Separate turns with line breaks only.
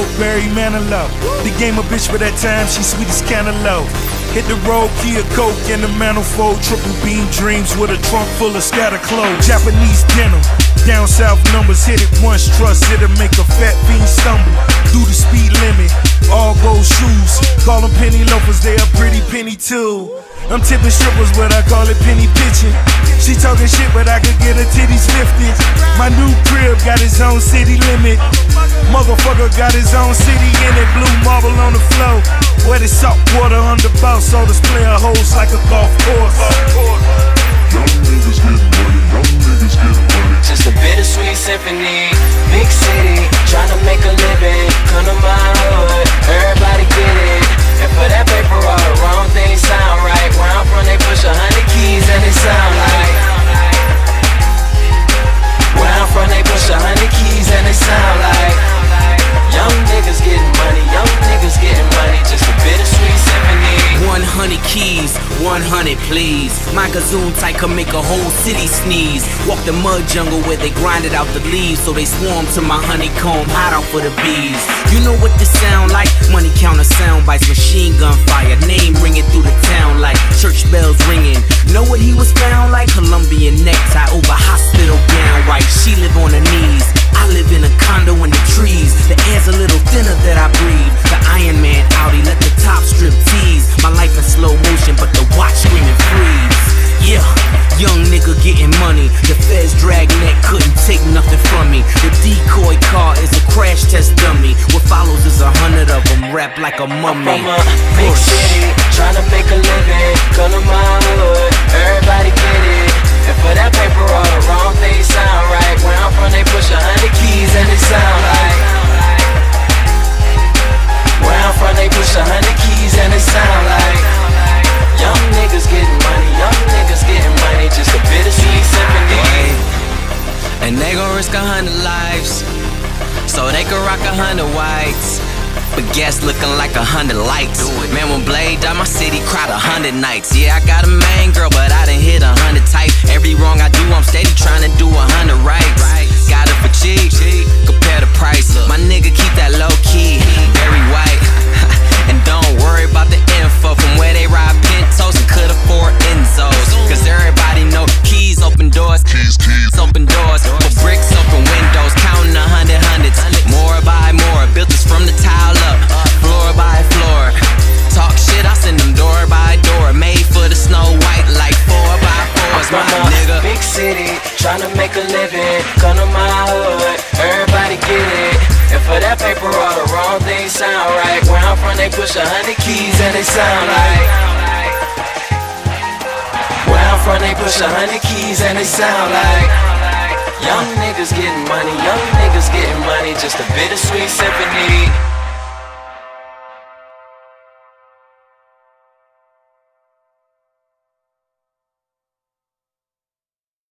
low. The game a bitch for that time, she sweet as cantaloupe. Hit the road, Kia Coke and the manifold. Triple beam dreams with a trunk full of scatter clothes. Japanese denim, down south numbers. Hit it once, trust it'll make a fat fiend stumble. Do the speed limit, all gold shoes. Call them penny loafers, they a pretty penny too. I'm tipping strippers, but I call it penny pitching. She talking shit, but I could get her titties lifted. My new crib got its own city limit. Motherfucker got his own city in it. Blue marble on the floor. Wet as salt water under boss. All this player hoes like a golf course.
Young niggas getting money, young niggas getting money.
Just a bittersweet symphony.
Please. My gazoon tight can make a whole city sneeze. Walk the mud jungle where they grinded out the leaves. So they swarm to my honeycomb, hide out for the bees. You know what this sound like? Money counter sound bites, machine gun fire. Name ringing through the town like church bells ringing. Know getting money. The feds dragnet couldn't take nothing from me. The decoy car is a crash test dummy. What follows is a hundred of them wrapped like a mummy.
From a big city, trying to make a living. Come a hundred
lives So they can rock a hundred whites. But guess looking like a hundred lights. Man, when Blade died, my city cried a hundred nights. Yeah, I got a main girl, but I done hit a hundred type Every wrong I do, I'm steady trying to do a hundred rights
make a living. Come to my hood, everybody get it. And for that paper, all the wrong things sound right. Where I'm from, they push a hundred keys and it sound like. Where I'm from, they push a hundred keys and it sound like. Young niggas getting money, young niggas getting money. Just a bittersweet symphony.